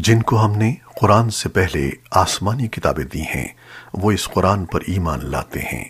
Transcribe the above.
جن کو ہم نے قرآن سے پہلے آسمانی کتابیں دی ہیں، وہ اس قرآن پر ایمان لاتے ہیں۔